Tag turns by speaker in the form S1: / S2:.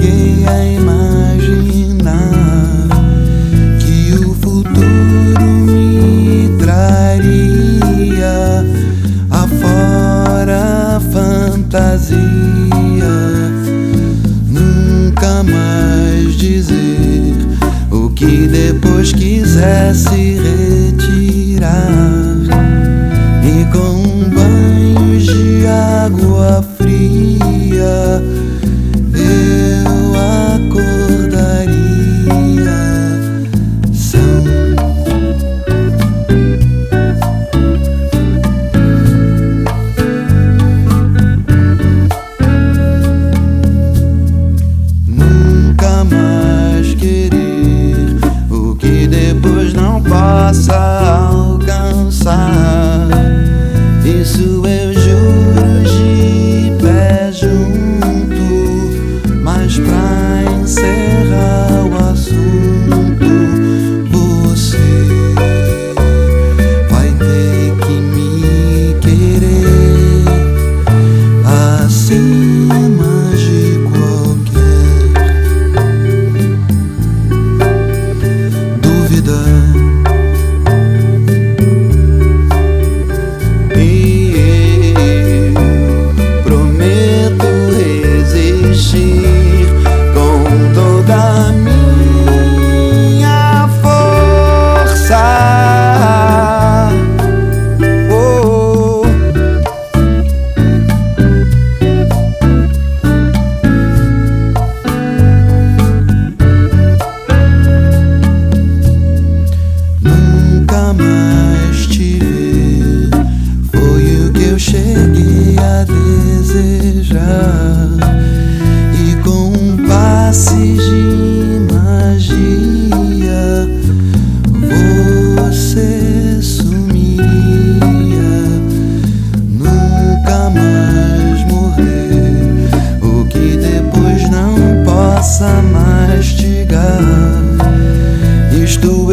S1: cheguei a imaginar que o futuro me traria afora a fantasia. Nunca mais dizer o que depois quisesse possa alcançar. e com um passe de magia você sumiria. Nunca mais morrer. O que depois não possa mastigar isto